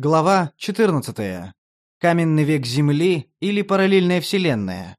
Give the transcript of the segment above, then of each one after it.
Глава 14. Каменный век Земли или параллельная вселенная.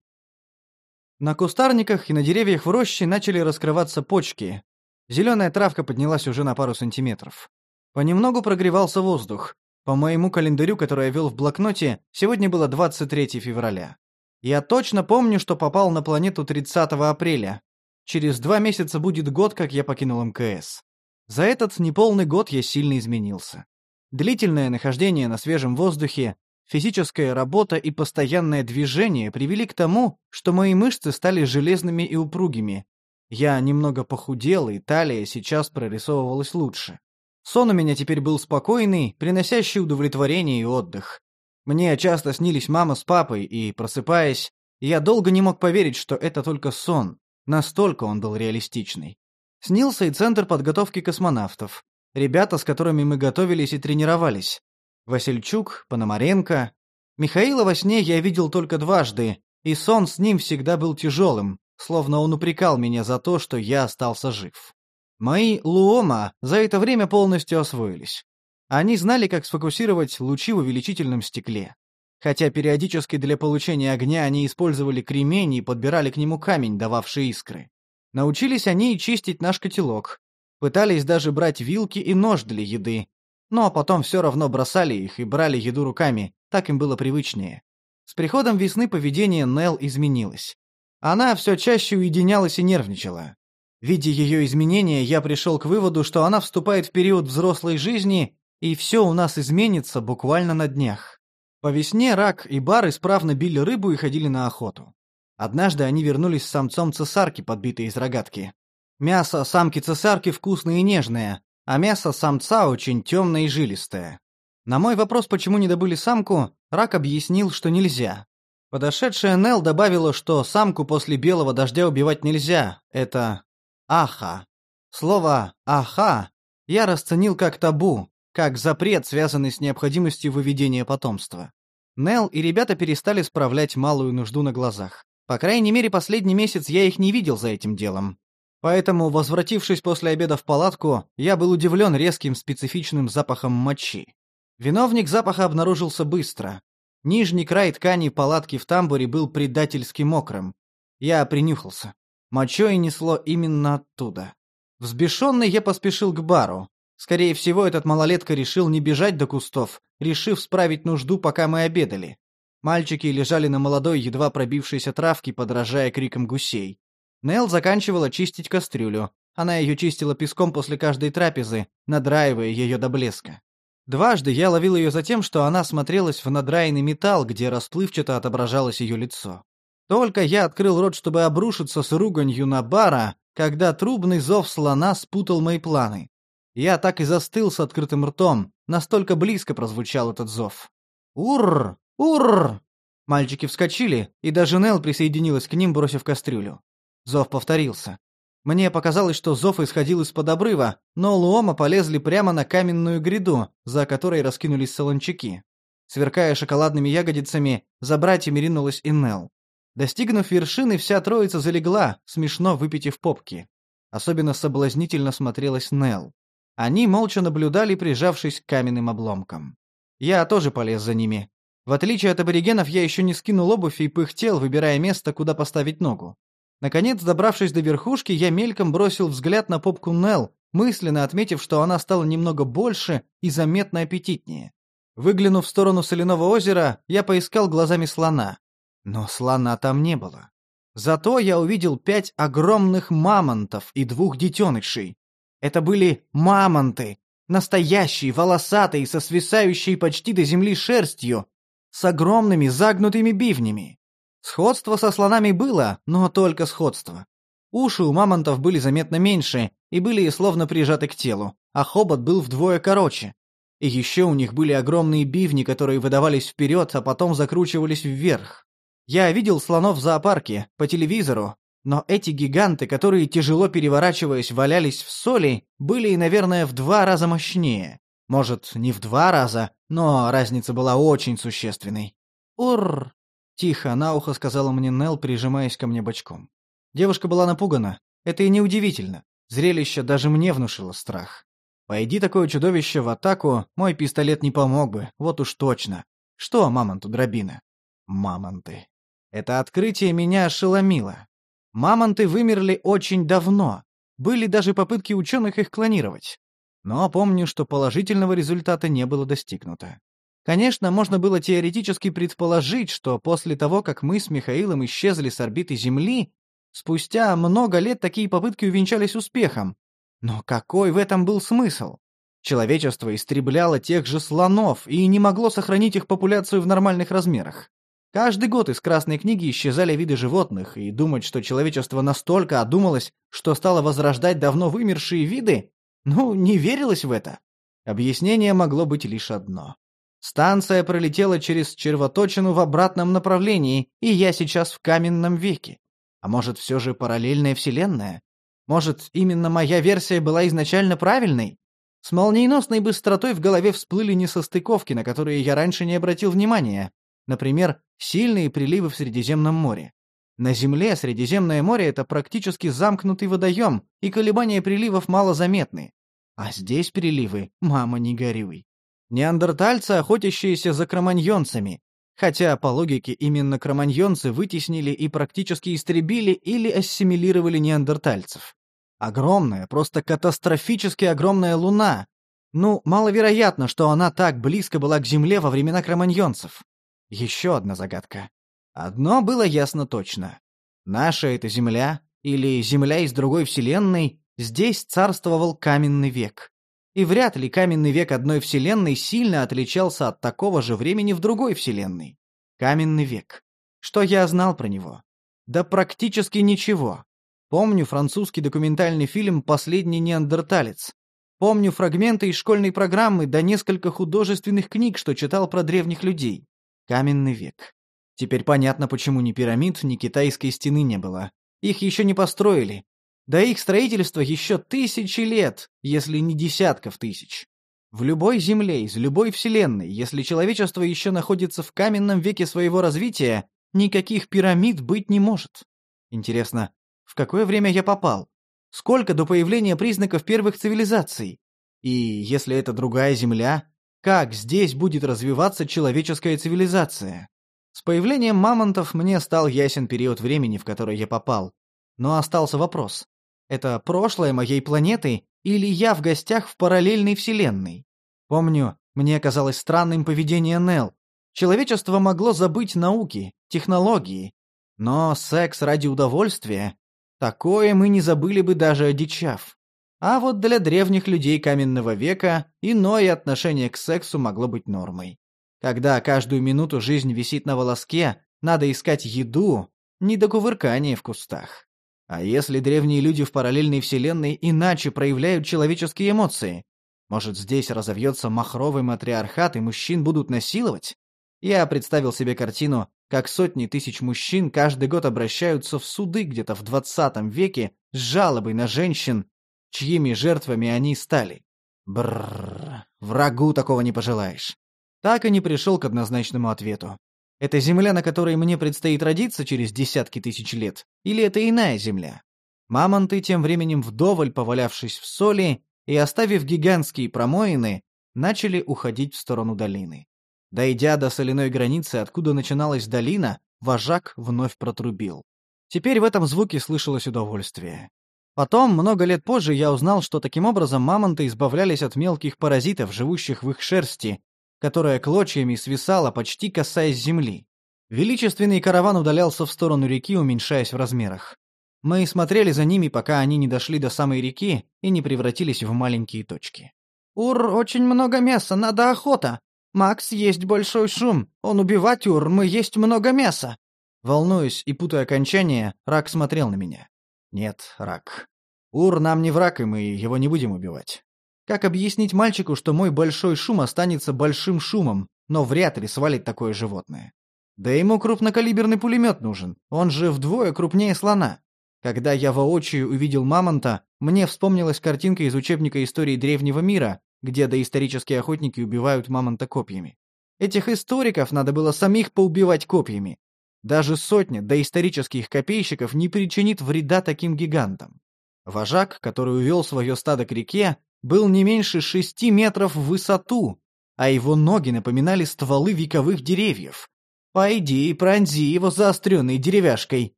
На кустарниках и на деревьях в роще начали раскрываться почки. Зеленая травка поднялась уже на пару сантиметров. Понемногу прогревался воздух. По моему календарю, который я вел в блокноте, сегодня было 23 февраля. Я точно помню, что попал на планету 30 апреля. Через два месяца будет год, как я покинул МКС. За этот неполный год я сильно изменился. Длительное нахождение на свежем воздухе, физическая работа и постоянное движение привели к тому, что мои мышцы стали железными и упругими. Я немного похудел, и талия сейчас прорисовывалась лучше. Сон у меня теперь был спокойный, приносящий удовлетворение и отдых. Мне часто снились мама с папой, и, просыпаясь, я долго не мог поверить, что это только сон. Настолько он был реалистичный. Снился и центр подготовки космонавтов. Ребята, с которыми мы готовились и тренировались. Васильчук, Пономаренко. Михаила во сне я видел только дважды, и сон с ним всегда был тяжелым, словно он упрекал меня за то, что я остался жив. Мои луома за это время полностью освоились. Они знали, как сфокусировать лучи в увеличительном стекле. Хотя периодически для получения огня они использовали кремень и подбирали к нему камень, дававший искры. Научились они и чистить наш котелок, Пытались даже брать вилки и нож для еды. Но потом все равно бросали их и брали еду руками, так им было привычнее. С приходом весны поведение Нел изменилось. Она все чаще уединялась и нервничала. Видя ее изменения, я пришел к выводу, что она вступает в период взрослой жизни, и все у нас изменится буквально на днях. По весне Рак и Бар исправно били рыбу и ходили на охоту. Однажды они вернулись с самцом цесарки, подбитой из рогатки. Мясо самки-цесарки вкусное и нежное, а мясо самца очень темное и жилистое. На мой вопрос, почему не добыли самку, Рак объяснил, что нельзя. Подошедшая Нел добавила, что самку после белого дождя убивать нельзя. Это аха. Слово аха я расценил как табу, как запрет, связанный с необходимостью выведения потомства. Нел и ребята перестали справлять малую нужду на глазах. По крайней мере, последний месяц я их не видел за этим делом. Поэтому, возвратившись после обеда в палатку, я был удивлен резким специфичным запахом мочи. Виновник запаха обнаружился быстро. Нижний край ткани палатки в тамбуре был предательски мокрым. Я принюхался. Мочой несло именно оттуда. Взбешенный я поспешил к бару. Скорее всего, этот малолетка решил не бежать до кустов, решив справить нужду, пока мы обедали. Мальчики лежали на молодой, едва пробившейся травке, подражая крикам гусей. Нел заканчивала чистить кастрюлю. Она ее чистила песком после каждой трапезы, надраивая ее до блеска. Дважды я ловил ее за тем, что она смотрелась в надраенный металл, где расплывчато отображалось ее лицо. Только я открыл рот, чтобы обрушиться с руганью на бара, когда трубный зов слона спутал мои планы. Я так и застыл с открытым ртом, настолько близко прозвучал этот зов. «Урр! Урр!» Мальчики вскочили, и даже Нел присоединилась к ним, бросив кастрюлю. Зов повторился. Мне показалось, что зов исходил из-под обрыва, но луома полезли прямо на каменную гряду, за которой раскинулись солончаки. Сверкая шоколадными ягодицами, за братьями ринулась и Нелл. Достигнув вершины, вся троица залегла, смешно выпитив попки. Особенно соблазнительно смотрелась Нелл. Они молча наблюдали, прижавшись к каменным обломкам. Я тоже полез за ними. В отличие от аборигенов, я еще не скинул обувь и пыхтел, выбирая место, куда поставить ногу. Наконец, добравшись до верхушки, я мельком бросил взгляд на попку Нел, мысленно отметив, что она стала немного больше и заметно аппетитнее. Выглянув в сторону соляного озера, я поискал глазами слона. Но слона там не было. Зато я увидел пять огромных мамонтов и двух детенышей. Это были мамонты, настоящие, волосатые, со свисающей почти до земли шерстью, с огромными загнутыми бивнями. Сходство со слонами было, но только сходство. Уши у мамонтов были заметно меньше и были словно прижаты к телу, а хобот был вдвое короче. И еще у них были огромные бивни, которые выдавались вперед, а потом закручивались вверх. Я видел слонов в зоопарке, по телевизору, но эти гиганты, которые, тяжело переворачиваясь, валялись в соли, были, наверное, в два раза мощнее. Может, не в два раза, но разница была очень существенной. «Ур!» Тихо, на ухо сказала мне Нел, прижимаясь ко мне бочком. Девушка была напугана. Это и неудивительно. Зрелище даже мне внушило страх. Пойди такое чудовище в атаку, мой пистолет не помог бы, вот уж точно. Что мамонту дробина? Мамонты. Это открытие меня ошеломило. Мамонты вымерли очень давно. Были даже попытки ученых их клонировать. Но помню, что положительного результата не было достигнуто. Конечно, можно было теоретически предположить, что после того, как мы с Михаилом исчезли с орбиты Земли, спустя много лет такие попытки увенчались успехом, но какой в этом был смысл? Человечество истребляло тех же слонов и не могло сохранить их популяцию в нормальных размерах. Каждый год из Красной книги исчезали виды животных, и думать, что человечество настолько одумалось, что стало возрождать давно вымершие виды, ну, не верилось в это. Объяснение могло быть лишь одно. Станция пролетела через червоточину в обратном направлении, и я сейчас в каменном веке. А может, все же параллельная вселенная? Может, именно моя версия была изначально правильной? С молниеносной быстротой в голове всплыли несостыковки, на которые я раньше не обратил внимания. Например, сильные приливы в Средиземном море. На Земле Средиземное море — это практически замкнутый водоем, и колебания приливов малозаметны. А здесь приливы, мама, не горюй. Неандертальцы, охотящиеся за кроманьонцами, хотя, по логике, именно кроманьонцы вытеснили и практически истребили или ассимилировали неандертальцев. Огромная, просто катастрофически огромная луна. Ну, маловероятно, что она так близко была к Земле во времена кроманьонцев. Еще одна загадка. Одно было ясно точно. Наша эта Земля, или Земля из другой Вселенной, здесь царствовал каменный век. И вряд ли каменный век одной Вселенной сильно отличался от такого же времени в другой Вселенной. Каменный век. Что я знал про него? Да практически ничего. Помню французский документальный фильм «Последний неандерталец». Помню фрагменты из школьной программы да несколько художественных книг, что читал про древних людей. Каменный век. Теперь понятно, почему ни пирамид, ни китайской стены не было. Их еще не построили. Да их строительство еще тысячи лет, если не десятков тысяч. В любой земле, из любой вселенной, если человечество еще находится в каменном веке своего развития, никаких пирамид быть не может. Интересно, в какое время я попал? Сколько до появления признаков первых цивилизаций? И если это другая Земля, как здесь будет развиваться человеческая цивилизация? С появлением мамонтов мне стал ясен период времени, в который я попал. Но остался вопрос. Это прошлое моей планеты или я в гостях в параллельной вселенной? Помню, мне казалось странным поведение Нел. Человечество могло забыть науки, технологии. Но секс ради удовольствия Такое мы не забыли бы даже одичав. А вот для древних людей каменного века иное отношение к сексу могло быть нормой. Когда каждую минуту жизнь висит на волоске, надо искать еду, не до кувыркания в кустах. А если древние люди в параллельной вселенной иначе проявляют человеческие эмоции? Может, здесь разовьется махровый матриархат, и мужчин будут насиловать? Я представил себе картину, как сотни тысяч мужчин каждый год обращаются в суды где-то в 20 веке с жалобой на женщин, чьими жертвами они стали. Бррр, врагу такого не пожелаешь. Так и не пришел к однозначному ответу. Это земля, на которой мне предстоит родиться через десятки тысяч лет, или это иная земля? Мамонты, тем временем вдоволь повалявшись в соли и оставив гигантские промоины, начали уходить в сторону долины. Дойдя до соляной границы, откуда начиналась долина, вожак вновь протрубил. Теперь в этом звуке слышалось удовольствие. Потом, много лет позже, я узнал, что таким образом мамонты избавлялись от мелких паразитов, живущих в их шерсти, которая клочьями свисала, почти касаясь земли. Величественный караван удалялся в сторону реки, уменьшаясь в размерах. Мы смотрели за ними, пока они не дошли до самой реки и не превратились в маленькие точки. «Ур, очень много мяса, надо охота!» Макс есть большой шум. Он убивать ур, мы есть много мяса. Волнуясь и путая окончания, Рак смотрел на меня. Нет, Рак. Ур нам не враг, и мы его не будем убивать. Как объяснить мальчику, что мой большой шум останется большим шумом, но вряд ли свалит такое животное? Да ему крупнокалиберный пулемет нужен, он же вдвое крупнее слона. Когда я воочию увидел мамонта, мне вспомнилась картинка из учебника истории древнего мира, где доисторические охотники убивают мамонта копьями. Этих историков надо было самих поубивать копьями. Даже сотня доисторических копейщиков не причинит вреда таким гигантам. Вожак, который увел свое стадо к реке, был не меньше шести метров в высоту, а его ноги напоминали стволы вековых деревьев. Пойди и пронзи его заостренной деревяшкой.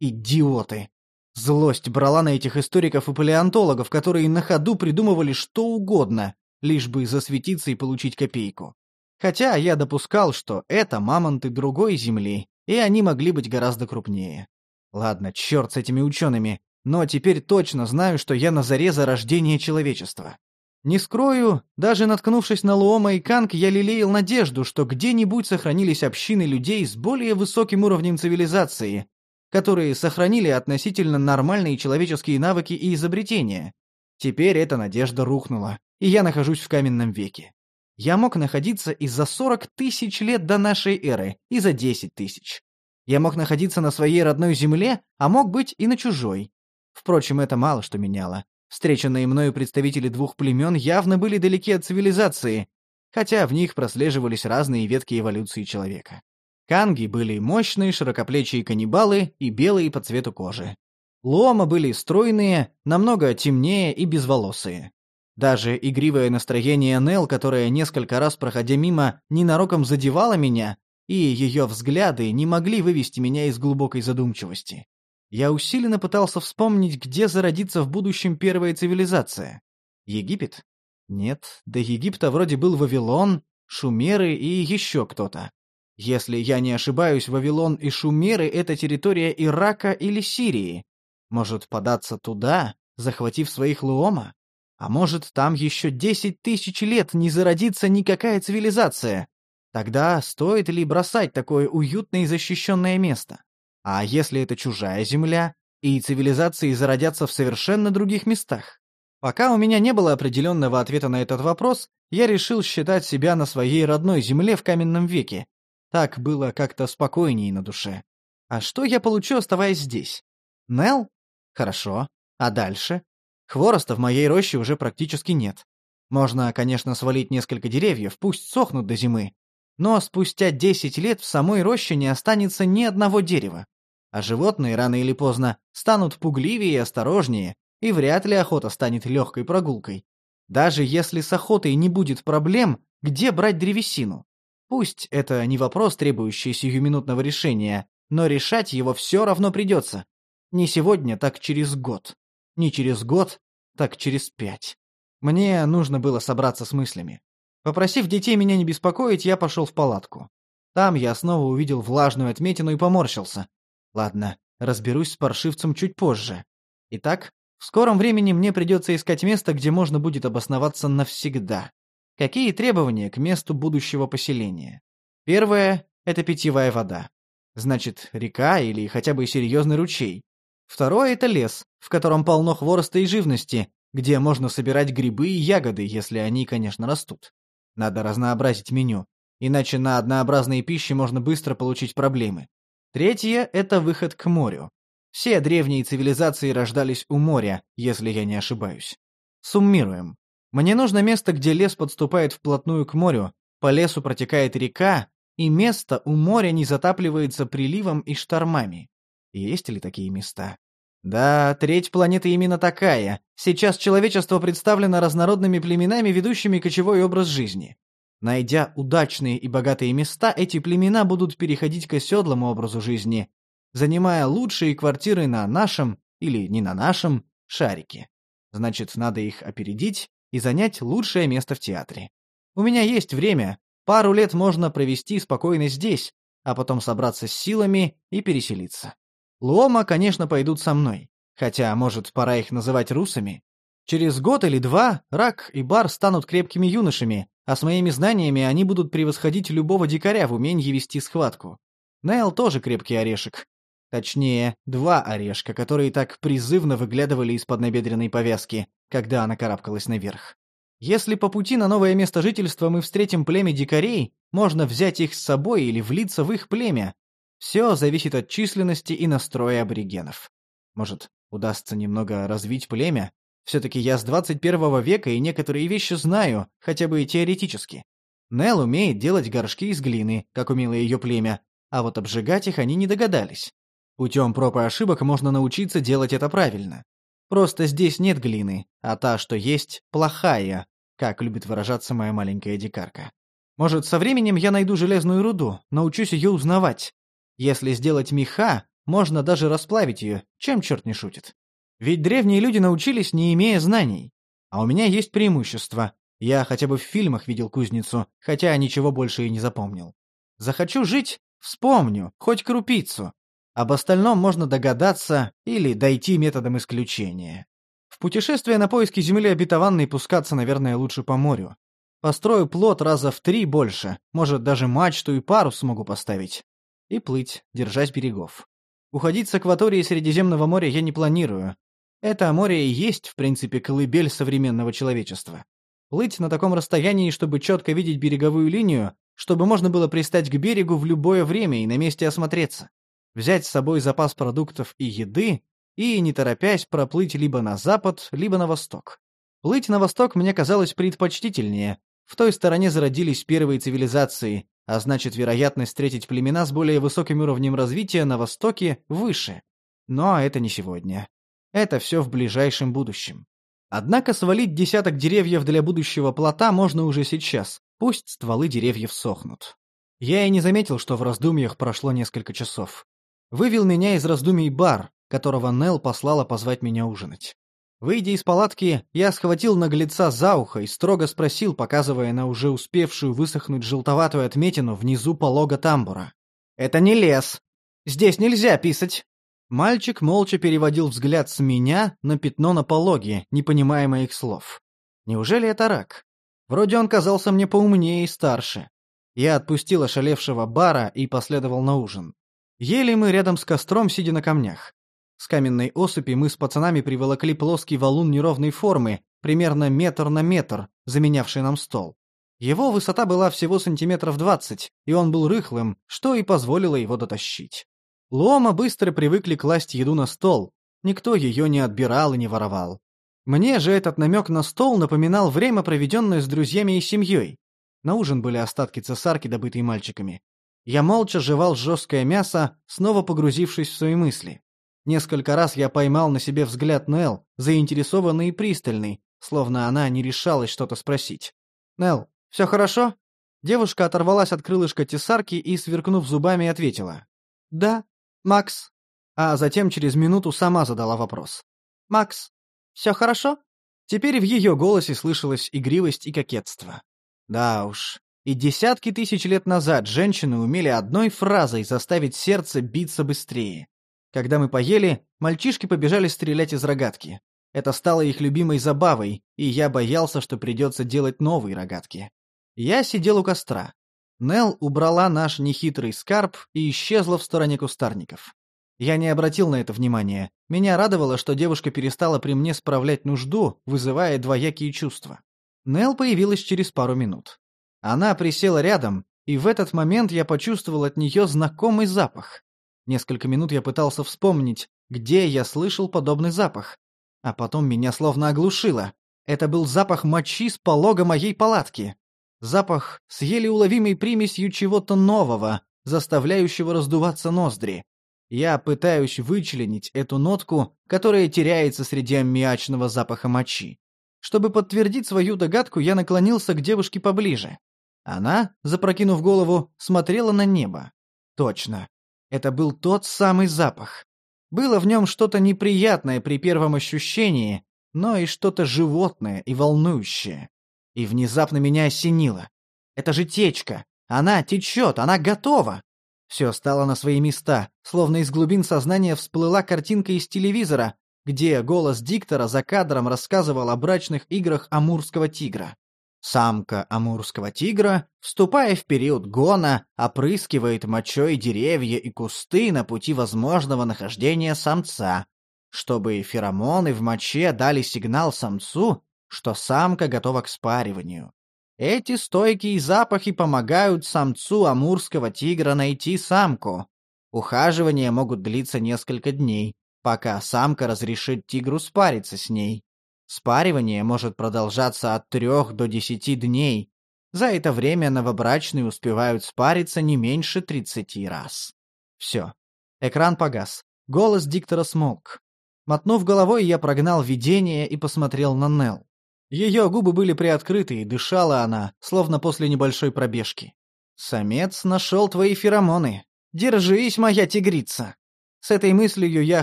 Идиоты! Злость брала на этих историков и палеонтологов, которые на ходу придумывали что угодно, лишь бы засветиться и получить копейку. Хотя я допускал, что это мамонты другой земли, и они могли быть гораздо крупнее. Ладно, черт с этими учеными, но теперь точно знаю, что я на заре зарождения человечества. Не скрою, даже наткнувшись на Луома и Канг, я лелеял надежду, что где-нибудь сохранились общины людей с более высоким уровнем цивилизации, которые сохранили относительно нормальные человеческие навыки и изобретения. Теперь эта надежда рухнула, и я нахожусь в каменном веке. Я мог находиться и за 40 тысяч лет до нашей эры, и за 10 тысяч. Я мог находиться на своей родной земле, а мог быть и на чужой. Впрочем, это мало что меняло. Встреченные мною представители двух племен явно были далеки от цивилизации, хотя в них прослеживались разные ветки эволюции человека. Канги были мощные, широкоплечие каннибалы и белые по цвету кожи. Лома были стройные, намного темнее и безволосые. Даже игривое настроение Нел, которое несколько раз, проходя мимо, ненароком задевало меня, и ее взгляды не могли вывести меня из глубокой задумчивости. Я усиленно пытался вспомнить, где зародится в будущем первая цивилизация. Египет? Нет, до Египта вроде был Вавилон, Шумеры и еще кто-то. Если я не ошибаюсь, Вавилон и Шумеры — это территория Ирака или Сирии. Может, податься туда, захватив своих Луома? А может, там еще десять тысяч лет не зародится никакая цивилизация? Тогда стоит ли бросать такое уютное и защищенное место? А если это чужая земля, и цивилизации зародятся в совершенно других местах? Пока у меня не было определенного ответа на этот вопрос, я решил считать себя на своей родной земле в каменном веке. Так было как-то спокойнее на душе. А что я получу, оставаясь здесь? Нел? Хорошо. А дальше? Хвороста в моей роще уже практически нет. Можно, конечно, свалить несколько деревьев, пусть сохнут до зимы. Но спустя 10 лет в самой роще не останется ни одного дерева а животные рано или поздно станут пугливее и осторожнее, и вряд ли охота станет легкой прогулкой. Даже если с охотой не будет проблем, где брать древесину? Пусть это не вопрос, требующий сиюминутного решения, но решать его все равно придется. Не сегодня, так через год. Не через год, так через пять. Мне нужно было собраться с мыслями. Попросив детей меня не беспокоить, я пошел в палатку. Там я снова увидел влажную отметину и поморщился. Ладно, разберусь с паршивцем чуть позже. Итак, в скором времени мне придется искать место, где можно будет обосноваться навсегда. Какие требования к месту будущего поселения? Первое — это питьевая вода. Значит, река или хотя бы серьезный ручей. Второе — это лес, в котором полно хвороста и живности, где можно собирать грибы и ягоды, если они, конечно, растут. Надо разнообразить меню, иначе на однообразной пище можно быстро получить проблемы. Третье — это выход к морю. Все древние цивилизации рождались у моря, если я не ошибаюсь. Суммируем. Мне нужно место, где лес подступает вплотную к морю, по лесу протекает река, и место у моря не затапливается приливом и штормами. Есть ли такие места? Да, треть планеты именно такая. Сейчас человечество представлено разнородными племенами, ведущими кочевой образ жизни. Найдя удачные и богатые места, эти племена будут переходить к оседлому образу жизни, занимая лучшие квартиры на нашем, или не на нашем, шарике. Значит, надо их опередить и занять лучшее место в театре. У меня есть время, пару лет можно провести спокойно здесь, а потом собраться с силами и переселиться. Лома, конечно, пойдут со мной, хотя, может, пора их называть русами. Через год или два Рак и Бар станут крепкими юношами, а с моими знаниями они будут превосходить любого дикаря в умении вести схватку. Нейл тоже крепкий орешек. Точнее, два орешка, которые так призывно выглядывали из-под набедренной повязки, когда она карабкалась наверх. Если по пути на новое место жительства мы встретим племя дикарей, можно взять их с собой или влиться в их племя. Все зависит от численности и настроя аборигенов. Может, удастся немного развить племя, все-таки я с 21 века и некоторые вещи знаю, хотя бы и теоретически. Нел умеет делать горшки из глины, как умело ее племя, а вот обжигать их они не догадались. Путем проб и ошибок можно научиться делать это правильно. Просто здесь нет глины, а та, что есть, плохая, как любит выражаться моя маленькая дикарка. Может, со временем я найду железную руду, научусь ее узнавать. Если сделать меха, можно даже расплавить ее, чем черт не шутит. Ведь древние люди научились, не имея знаний. А у меня есть преимущество. Я хотя бы в фильмах видел кузницу, хотя ничего больше и не запомнил. Захочу жить — вспомню, хоть крупицу. Об остальном можно догадаться или дойти методом исключения. В путешествие на поиски земли обетованной пускаться, наверное, лучше по морю. Построю плот раза в три больше, может, даже мачту и парус смогу поставить. И плыть, держась берегов. Уходить с акватории Средиземного моря я не планирую. Это море и есть, в принципе, колыбель современного человечества. Плыть на таком расстоянии, чтобы четко видеть береговую линию, чтобы можно было пристать к берегу в любое время и на месте осмотреться. Взять с собой запас продуктов и еды и, не торопясь, проплыть либо на запад, либо на восток. Плыть на восток мне казалось предпочтительнее. В той стороне зародились первые цивилизации, а значит, вероятность встретить племена с более высоким уровнем развития на востоке выше. Но это не сегодня. Это все в ближайшем будущем. Однако свалить десяток деревьев для будущего плота можно уже сейчас, пусть стволы деревьев сохнут. Я и не заметил, что в раздумьях прошло несколько часов. Вывел меня из раздумий бар, которого Нел послала позвать меня ужинать. Выйдя из палатки, я схватил наглеца за ухо и строго спросил, показывая на уже успевшую высохнуть желтоватую отметину внизу полога тамбура. «Это не лес. Здесь нельзя писать. Мальчик молча переводил взгляд с меня на пятно на пологе, не понимая моих слов. Неужели это рак? Вроде он казался мне поумнее и старше. Я отпустил ошалевшего бара и последовал на ужин. Ели мы рядом с костром, сидя на камнях. С каменной осыпи мы с пацанами приволокли плоский валун неровной формы, примерно метр на метр, заменявший нам стол. Его высота была всего сантиметров двадцать, и он был рыхлым, что и позволило его дотащить. Лома быстро привыкли класть еду на стол. Никто ее не отбирал и не воровал. Мне же этот намек на стол напоминал время, проведенное с друзьями и семьей. На ужин были остатки цесарки, добытые мальчиками. Я молча жевал жесткое мясо, снова погрузившись в свои мысли. Несколько раз я поймал на себе взгляд Нел, заинтересованный и пристальный, словно она не решалась что-то спросить. «Нел, все хорошо?» Девушка оторвалась от крылышка тесарки и, сверкнув зубами, ответила. «Да, «Макс». А затем через минуту сама задала вопрос. «Макс, все хорошо?» Теперь в ее голосе слышалась игривость и кокетство. Да уж, и десятки тысяч лет назад женщины умели одной фразой заставить сердце биться быстрее. Когда мы поели, мальчишки побежали стрелять из рогатки. Это стало их любимой забавой, и я боялся, что придется делать новые рогатки. Я сидел у костра. Нел убрала наш нехитрый скарб и исчезла в стороне кустарников. Я не обратил на это внимания. Меня радовало, что девушка перестала при мне справлять нужду, вызывая двоякие чувства. Нел появилась через пару минут. Она присела рядом, и в этот момент я почувствовал от нее знакомый запах. Несколько минут я пытался вспомнить, где я слышал подобный запах. А потом меня словно оглушило. Это был запах мочи с полога моей палатки. Запах с еле уловимой примесью чего-то нового, заставляющего раздуваться ноздри. Я пытаюсь вычленить эту нотку, которая теряется среди аммиачного запаха мочи. Чтобы подтвердить свою догадку, я наклонился к девушке поближе. Она, запрокинув голову, смотрела на небо. Точно. Это был тот самый запах. Было в нем что-то неприятное при первом ощущении, но и что-то животное и волнующее. И внезапно меня осенило. Это же течка. Она течет, она готова. Все стало на свои места, словно из глубин сознания всплыла картинка из телевизора, где голос диктора за кадром рассказывал о брачных играх амурского тигра. Самка амурского тигра, вступая в период гона, опрыскивает мочой деревья и кусты на пути возможного нахождения самца, чтобы феромоны в моче дали сигнал самцу, что самка готова к спариванию. Эти стойкие запахи помогают самцу амурского тигра найти самку. Ухаживания могут длиться несколько дней, пока самка разрешит тигру спариться с ней. Спаривание может продолжаться от трех до десяти дней. За это время новобрачные успевают спариться не меньше тридцати раз. Все. Экран погас. Голос диктора смолк. Мотнув головой, я прогнал видение и посмотрел на Нел. Ее губы были приоткрыты, и дышала она, словно после небольшой пробежки. «Самец нашел твои феромоны. Держись, моя тигрица!» С этой мыслью я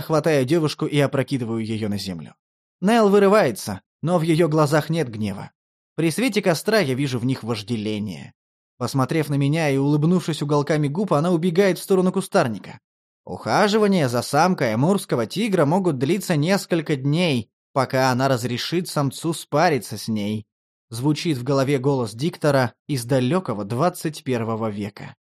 хватаю девушку и опрокидываю ее на землю. Нел вырывается, но в ее глазах нет гнева. При свете костра я вижу в них вожделение. Посмотрев на меня и улыбнувшись уголками губ, она убегает в сторону кустарника. Ухаживания за самкой амурского тигра могут длиться несколько дней, пока она разрешит самцу спариться с ней. Звучит в голове голос диктора из далекого 21 века.